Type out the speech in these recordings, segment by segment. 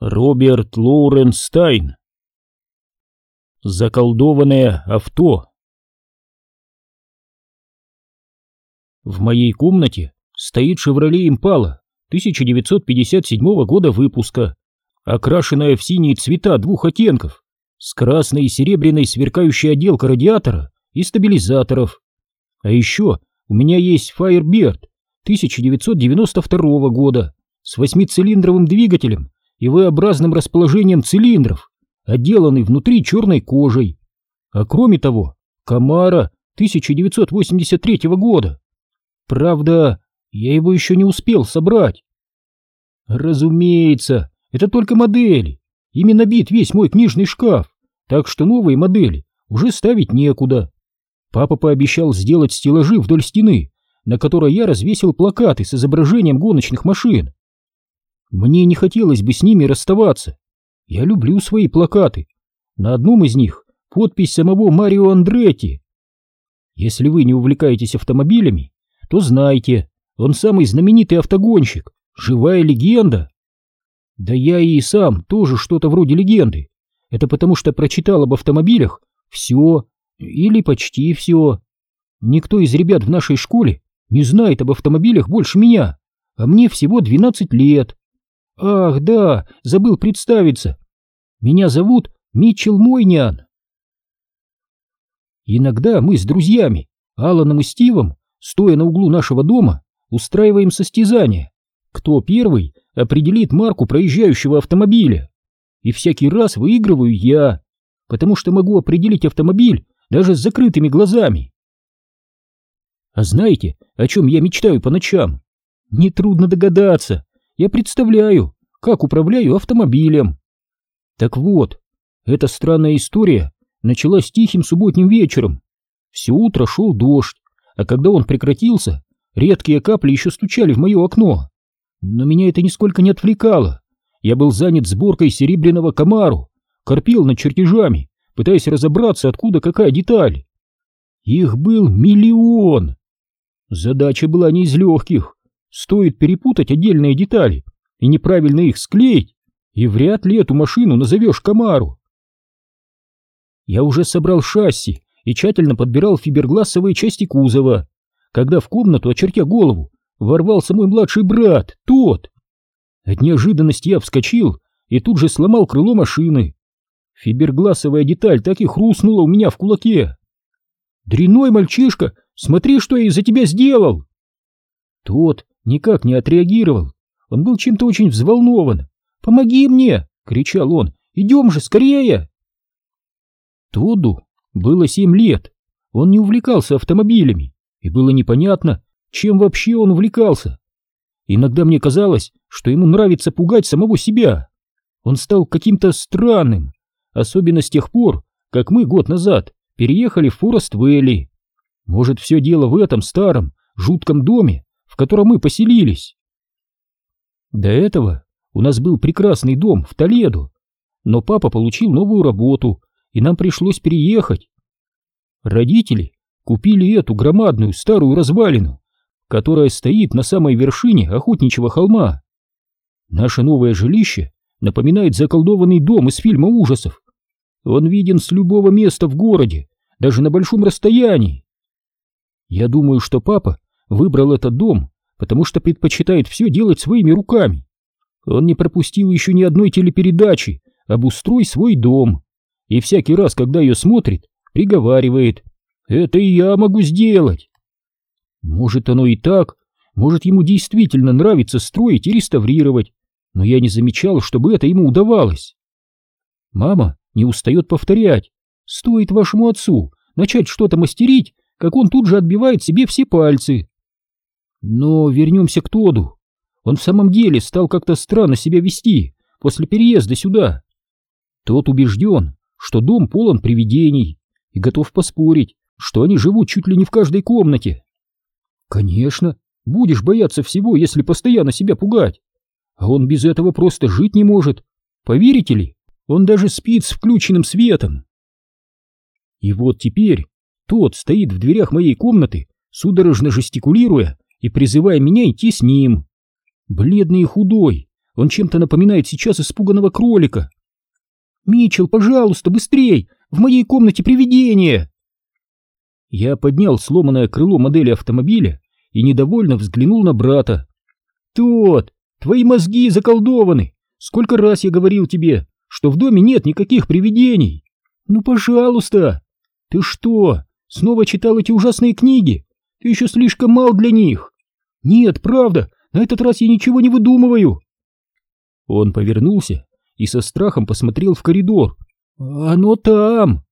Роберт Лоуренстайн. Заколдованное авто. В моей комнате стоит «Шевроле Импала» 1957 года выпуска, окрашенная в синие цвета двух оттенков, с красной и серебряной сверкающей отделкой радиатора и стабилизаторов. А еще у меня есть Firebird 1992 года с восьмицилиндровым двигателем и V-образным расположением цилиндров, отделанный внутри черной кожей. А кроме того, Камара 1983 года. Правда, я его еще не успел собрать. Разумеется, это только модели. Ими набит весь мой книжный шкаф, так что новые модели уже ставить некуда. Папа пообещал сделать стеллажи вдоль стены, на которой я развесил плакаты с изображением гоночных машин. Мне не хотелось бы с ними расставаться. Я люблю свои плакаты. На одном из них подпись самого Марио Андретти. Если вы не увлекаетесь автомобилями, то знайте, он самый знаменитый автогонщик, живая легенда. Да я и сам тоже что-то вроде легенды. Это потому что прочитал об автомобилях все или почти все. Никто из ребят в нашей школе не знает об автомобилях больше меня, а мне всего 12 лет. Ах, да, забыл представиться. Меня зовут Митчел Мойнян. Иногда мы с друзьями, Аланом и Стивом, стоя на углу нашего дома, устраиваем состязания. Кто первый определит марку проезжающего автомобиля? И всякий раз выигрываю я, потому что могу определить автомобиль даже с закрытыми глазами. А знаете, о чем я мечтаю по ночам? Нетрудно догадаться. Я представляю, как управляю автомобилем. Так вот, эта странная история началась тихим субботним вечером. Все утро шел дождь, а когда он прекратился, редкие капли еще стучали в мое окно. Но меня это нисколько не отвлекало. Я был занят сборкой серебряного комару, корпел над чертежами, пытаясь разобраться, откуда какая деталь. Их был миллион. Задача была не из легких. Стоит перепутать отдельные детали и неправильно их склеить, и вряд ли эту машину назовешь Камару. Я уже собрал шасси и тщательно подбирал фиберглассовые части кузова, когда в комнату, очертя голову, ворвался мой младший брат, тот. От неожиданности я вскочил и тут же сломал крыло машины. Фиберглассовая деталь так и хрустнула у меня в кулаке. «Дряной мальчишка, смотри, что я из-за тебя сделал!» Тот никак не отреагировал. Он был чем-то очень взволнован. «Помоги мне!» — кричал он. «Идем же, скорее!» Тодду было семь лет. Он не увлекался автомобилями, и было непонятно, чем вообще он увлекался. Иногда мне казалось, что ему нравится пугать самого себя. Он стал каким-то странным, особенно с тех пор, как мы год назад переехали в Форест-Вэлли. Может, все дело в этом старом, жутком доме, котором мы поселились. До этого у нас был прекрасный дом в Толедо, но папа получил новую работу, и нам пришлось переехать. Родители купили эту громадную старую развалину, которая стоит на самой вершине охотничьего холма. Наше новое жилище напоминает заколдованный дом из фильма ужасов. Он виден с любого места в городе, даже на большом расстоянии. Я думаю, что папа выбрал этот дом потому что предпочитает все делать своими руками. Он не пропустил еще ни одной телепередачи «Обустрой свой дом», и всякий раз, когда ее смотрит, приговаривает «Это и я могу сделать». Может, оно и так, может, ему действительно нравится строить и реставрировать, но я не замечал, чтобы это ему удавалось. Мама не устает повторять, стоит вашему отцу начать что-то мастерить, как он тут же отбивает себе все пальцы. Но вернемся к Тоду. Он в самом деле стал как-то странно себя вести после переезда сюда. Тот убежден, что дом полон привидений и готов поспорить, что они живут чуть ли не в каждой комнате. Конечно, будешь бояться всего, если постоянно себя пугать. А он без этого просто жить не может. Поверите ли, он даже спит с включенным светом. И вот теперь тот стоит в дверях моей комнаты, судорожно жестикулируя и призывая меня идти с ним. Бледный и худой, Он чем-то напоминает сейчас испуганного кролика. «Митчелл, пожалуйста, быстрей! В моей комнате привидение!» Я поднял сломанное крыло модели автомобиля и недовольно взглянул на брата. «Тот, твои мозги заколдованы! Сколько раз я говорил тебе, что в доме нет никаких привидений! Ну, пожалуйста! Ты что, снова читал эти ужасные книги? Ты еще слишком мал для них! Нет, правда, на этот раз я ничего не выдумываю!» Он повернулся и со страхом посмотрел в коридор. «Оно там!»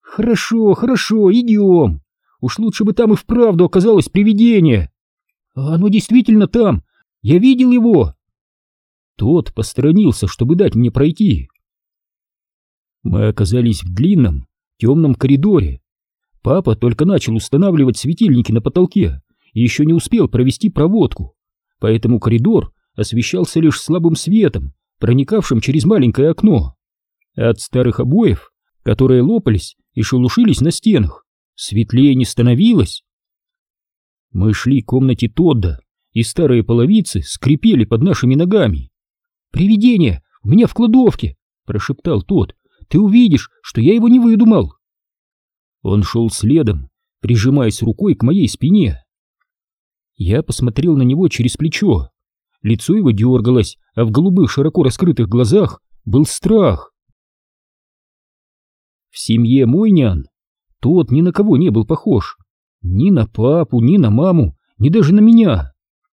«Хорошо, хорошо, идем. Уж лучше бы там и вправду оказалось привидение. Оно действительно там. Я видел его». Тот посторонился, чтобы дать мне пройти. Мы оказались в длинном, темном коридоре. Папа только начал устанавливать светильники на потолке еще не успел провести проводку, поэтому коридор освещался лишь слабым светом, проникавшим через маленькое окно. От старых обоев, которые лопались и шелушились на стенах. Светлее не становилось. Мы шли к комнате Тодда, и старые половицы скрипели под нашими ногами. «Привидение! У меня в кладовке!» — прошептал тот. «Ты увидишь, что я его не выдумал!» Он шел следом, прижимаясь рукой к моей спине. Я посмотрел на него через плечо. Лицо его дергалось, а в голубых широко раскрытых глазах был страх. В семье Мойнян тот ни на кого не был похож. Ни на папу, ни на маму, ни даже на меня.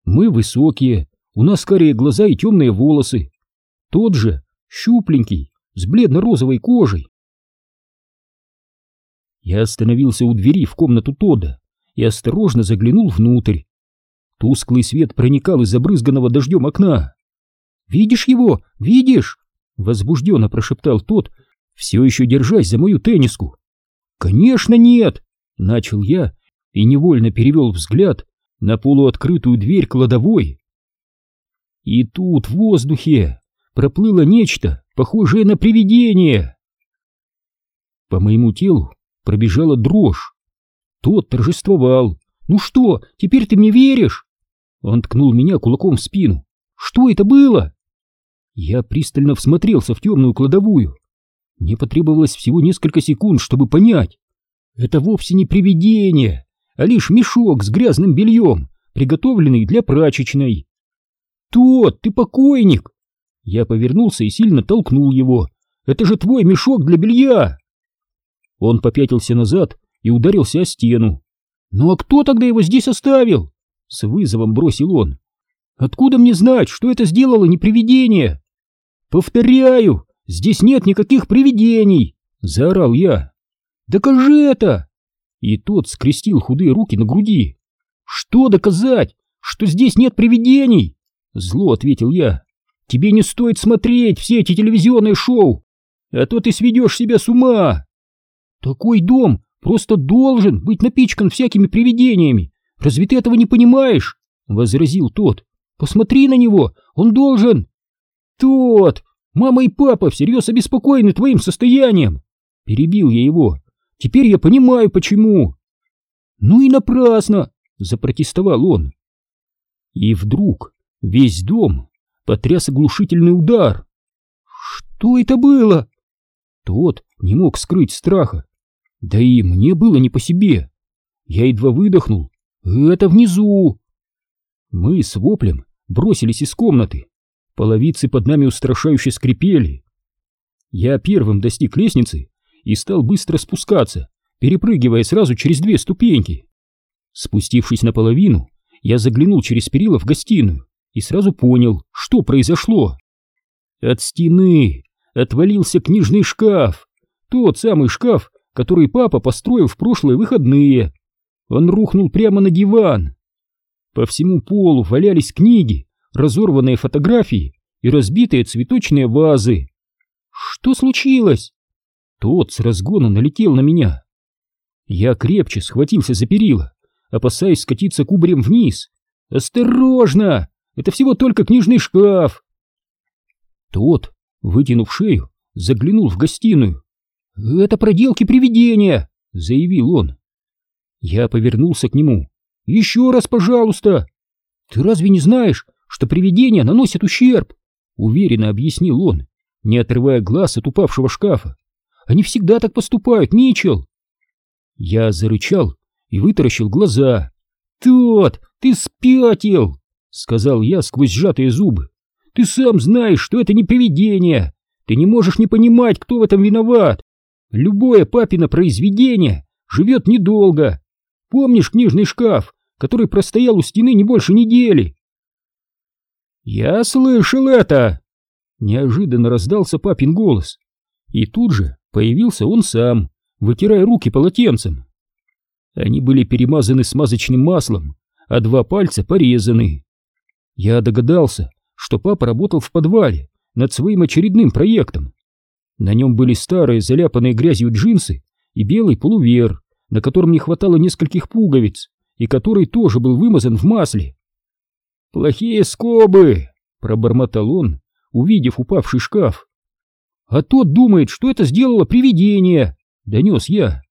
Мы высокие, у нас скорее глаза и темные волосы. Тот же, щупленький, с бледно-розовой кожей. Я остановился у двери в комнату Тода и осторожно заглянул внутрь. Тусклый свет проникал из забрызганного дождем окна. «Видишь его? Видишь?» — возбужденно прошептал тот, все еще держась за мою тенниску. «Конечно нет!» — начал я и невольно перевел взгляд на полуоткрытую дверь кладовой. И тут в воздухе проплыло нечто, похожее на привидение. По моему телу пробежала дрожь. Тот торжествовал. «Ну что, теперь ты мне веришь?» Он ткнул меня кулаком в спину. «Что это было?» Я пристально всмотрелся в темную кладовую. Мне потребовалось всего несколько секунд, чтобы понять. Это вовсе не привидение, а лишь мешок с грязным бельем, приготовленный для прачечной. «Тот, ты покойник!» Я повернулся и сильно толкнул его. «Это же твой мешок для белья!» Он попятился назад и ударился о стену. «Ну а кто тогда его здесь оставил?» С вызовом бросил он. «Откуда мне знать, что это сделало не привидение?» «Повторяю, Здесь нет никаких привидений!» — заорал я. «Докажи это!» И тот скрестил худые руки на груди. «Что доказать? Что здесь нет привидений?» Зло ответил я. «Тебе не стоит смотреть все эти телевизионные шоу, а то ты сведешь себя с ума!» «Такой дом просто должен быть напичкан всякими привидениями. Разве ты этого не понимаешь?» — возразил тот. «Посмотри на него, он должен...» «Тот, Мама и папа всерьез обеспокоены твоим состоянием. Перебил я его. Теперь я понимаю, почему. Ну и напрасно, запротестовал он. И вдруг весь дом потряс оглушительный удар. Что это было? Тот не мог скрыть страха. Да и мне было не по себе. Я едва выдохнул. Это внизу. Мы с воплем бросились из комнаты. Половицы под нами устрашающе скрипели. Я первым достиг лестницы и стал быстро спускаться, перепрыгивая сразу через две ступеньки. Спустившись наполовину, я заглянул через перила в гостиную и сразу понял, что произошло. От стены отвалился книжный шкаф, тот самый шкаф, который папа построил в прошлые выходные. Он рухнул прямо на диван. По всему полу валялись книги, разорванные фотографии и разбитые цветочные вазы. Что случилось? Тот с разгона налетел на меня. Я крепче схватился за перила, опасаясь скатиться кубарем вниз. «Осторожно! Это всего только книжный шкаф!» Тот, вытянув шею, заглянул в гостиную. «Это проделки привидения!» — заявил он. Я повернулся к нему. «Еще раз, пожалуйста!» «Ты разве не знаешь, что привидения наносят ущерб. уверенно объяснил он, не отрывая глаз от упавшего шкафа. Они всегда так поступают, Мичел. Я зарычал и вытаращил глаза. «Тот, ты спятил!» — сказал я сквозь сжатые зубы. «Ты сам знаешь, что это не привидение. Ты не можешь не понимать, кто в этом виноват. Любое папино произведение живет недолго. Помнишь книжный шкаф, который простоял у стены не больше недели?» «Я слышал это!» Неожиданно раздался папин голос. И тут же появился он сам, вытирая руки полотенцем. Они были перемазаны смазочным маслом, а два пальца порезаны. Я догадался, что папа работал в подвале над своим очередным проектом. На нем были старые заляпанные грязью джинсы и белый полувер, на котором не хватало нескольких пуговиц, и который тоже был вымазан в масле. «Плохие скобы!» — пробормотал он, увидев упавший шкаф. «А тот думает, что это сделало привидение!» — донес я.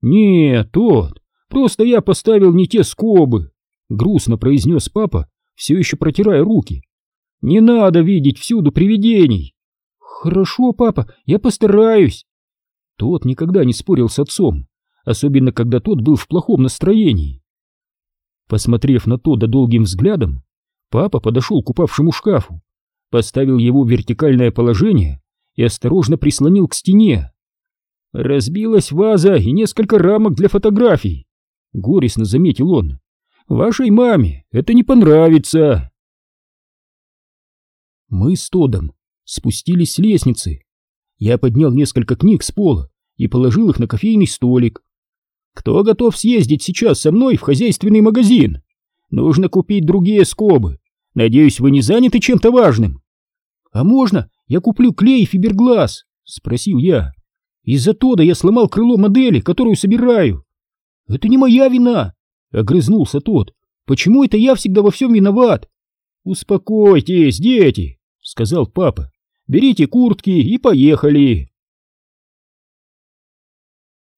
«Нет, тот, просто я поставил не те скобы!» — грустно произнес папа, все еще протирая руки. «Не надо видеть всюду привидений!» «Хорошо, папа, я постараюсь!» Тот никогда не спорил с отцом, особенно когда тот был в плохом настроении. Посмотрев на то долгим взглядом, папа подошел к упавшему шкафу поставил его в вертикальное положение и осторожно прислонил к стене. «Разбилась ваза и несколько рамок для фотографий», — горестно заметил он. «Вашей маме это не понравится». Мы с Тодом спустились с лестницы. Я поднял несколько книг с пола и положил их на кофейный столик. «Кто готов съездить сейчас со мной в хозяйственный магазин? Нужно купить другие скобы. Надеюсь, вы не заняты чем-то важным?» «А можно я куплю клей и фиберглаз?» — спросил я. «Из-за Тода я сломал крыло модели, которую собираю». «Это не моя вина!» — огрызнулся тот. «Почему это я всегда во всем виноват?» «Успокойтесь, дети!» — сказал папа. «Берите куртки и поехали!»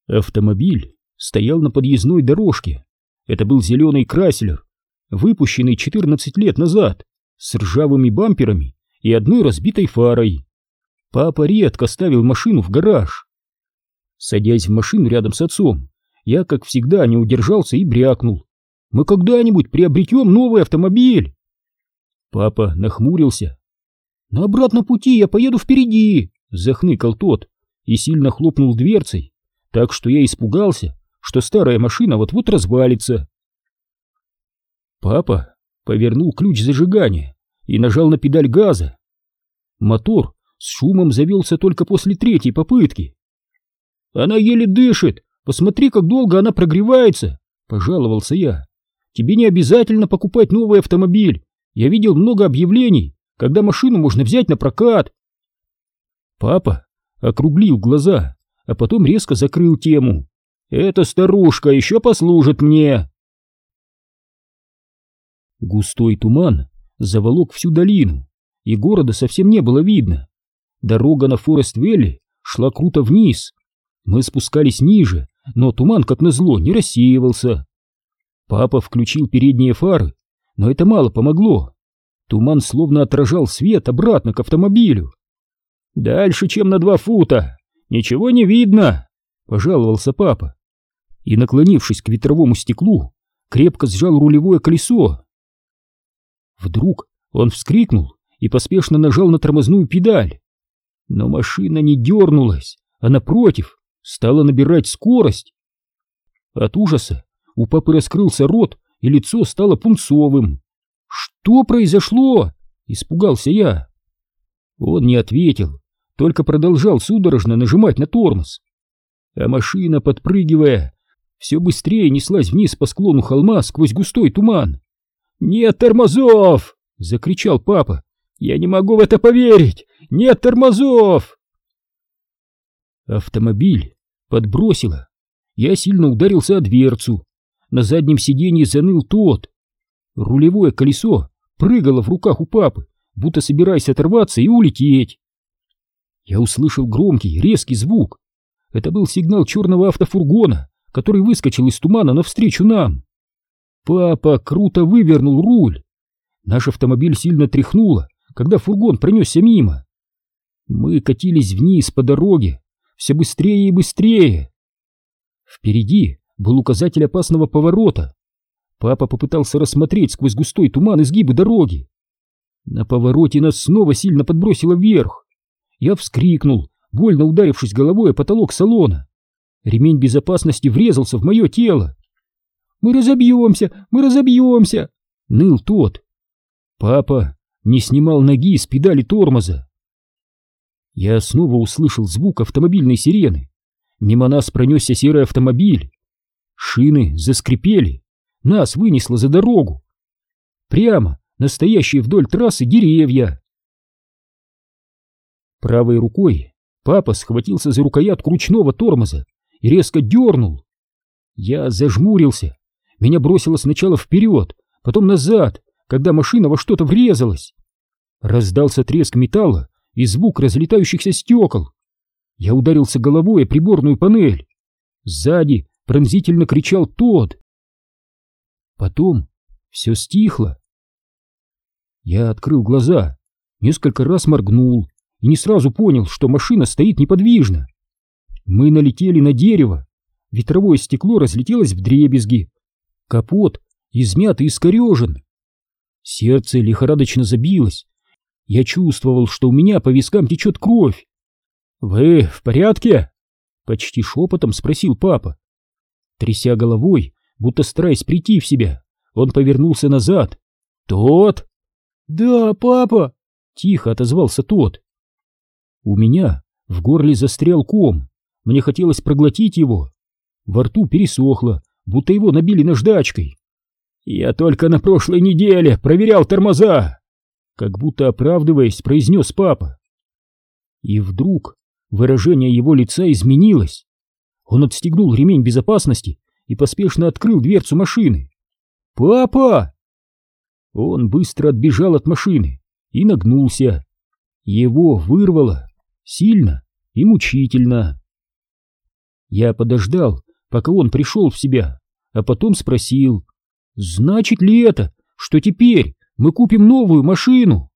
Автомобиль стоял на подъездной дорожке. Это был зеленый Краслер, выпущенный 14 лет назад, с ржавыми бамперами и одной разбитой фарой. Папа редко ставил машину в гараж. Садясь в машину рядом с отцом, я, как всегда, не удержался и брякнул. «Мы когда-нибудь приобретем новый автомобиль!» Папа нахмурился. «На обратном пути я поеду впереди!» — захныкал тот и сильно хлопнул дверцей, так что я испугался, что старая машина вот-вот развалится. Папа повернул ключ зажигания и нажал на педаль газа. Мотор с шумом завелся только после третьей попытки. «Она еле дышит! Посмотри, как долго она прогревается!» — пожаловался я. «Тебе не обязательно покупать новый автомобиль. Я видел много объявлений, когда машину можно взять на прокат». Папа округлил глаза, а потом резко закрыл тему. «Эта старушка еще послужит мне!» Густой туман заволок всю долину, и города совсем не было видно. Дорога на Форест-Велли шла круто вниз. Мы спускались ниже, но туман, как назло, не рассеивался. Папа включил передние фары, но это мало помогло. Туман словно отражал свет обратно к автомобилю. «Дальше, чем на два фута! Ничего не видно!» — пожаловался папа. И, наклонившись к ветровому стеклу, крепко сжал рулевое колесо. Вдруг он вскрикнул и поспешно нажал на тормозную педаль. Но машина не дернулась, а напротив стала набирать скорость. От ужаса у папы раскрылся рот, и лицо стало пунцовым. «Что произошло?» — испугался я. Он не ответил, только продолжал судорожно нажимать на тормоз. А машина, подпрыгивая, все быстрее неслась вниз по склону холма сквозь густой туман. «Нет тормозов!» — закричал папа. «Я не могу в это поверить! Нет тормозов!» Автомобиль подбросило. Я сильно ударился о дверцу. На заднем сиденье заныл тот. Рулевое колесо прыгало в руках у папы, будто собираясь оторваться и улететь. Я услышал громкий, резкий звук. Это был сигнал черного автофургона, который выскочил из тумана навстречу нам. Папа круто вывернул руль. Наш автомобиль сильно тряхнуло, когда фургон пронесся мимо. Мы катились вниз по дороге, все быстрее и быстрее. Впереди был указатель опасного поворота. Папа попытался рассмотреть сквозь густой туман изгибы дороги. На повороте нас снова сильно подбросило вверх. Я вскрикнул, больно ударившись головой о потолок салона. Ремень безопасности врезался в мое тело. «Мы разобьемся! Мы разобьемся!» — ныл тот. Папа не снимал ноги с педали тормоза. Я снова услышал звук автомобильной сирены. Мимо нас пронесся серый автомобиль. Шины заскрипели. Нас вынесло за дорогу. Прямо настоящие вдоль трассы деревья. Правой рукой папа схватился за рукоятку ручного тормоза и резко дернул. Я зажмурился. Меня бросило сначала вперед, потом назад, когда машина во что-то врезалась. Раздался треск металла и звук разлетающихся стекол. Я ударился головой о приборную панель. Сзади пронзительно кричал тот. Потом все стихло. Я открыл глаза, несколько раз моргнул и не сразу понял, что машина стоит неподвижно. Мы налетели на дерево, ветровое стекло разлетелось в дребезги, капот измят и искорежен. Сердце лихорадочно забилось. Я чувствовал, что у меня по вискам течет кровь. «Вы в порядке?» — почти шепотом спросил папа. Тряся головой, будто стараясь прийти в себя, он повернулся назад. «Тот?» «Да, папа!» — тихо отозвался тот. У меня в горле застрял ком. Мне хотелось проглотить его. Во рту пересохло, будто его набили наждачкой. «Я только на прошлой неделе проверял тормоза!» Как будто оправдываясь, произнес папа. И вдруг выражение его лица изменилось. Он отстегнул ремень безопасности и поспешно открыл дверцу машины. «Папа!» Он быстро отбежал от машины и нагнулся. Его вырвало сильно и мучительно. Я подождал, пока он пришел в себя, а потом спросил, значит ли это, что теперь мы купим новую машину?